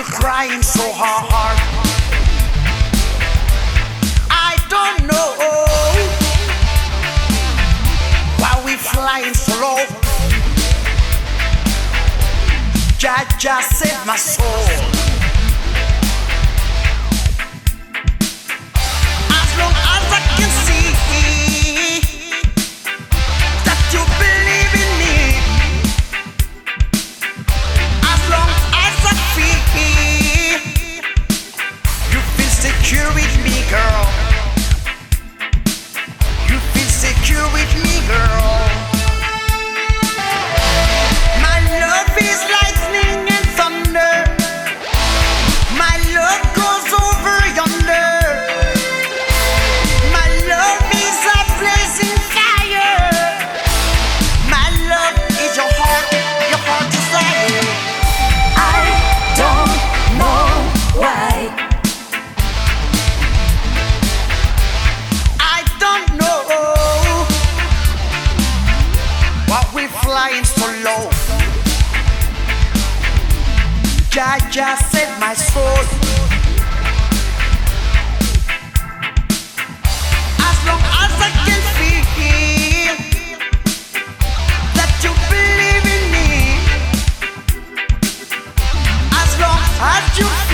you crying so hard? I don't know why we flying slow. Jah saved my soul. I just said my soul. As long as I can feel that you believe in me, as long as you.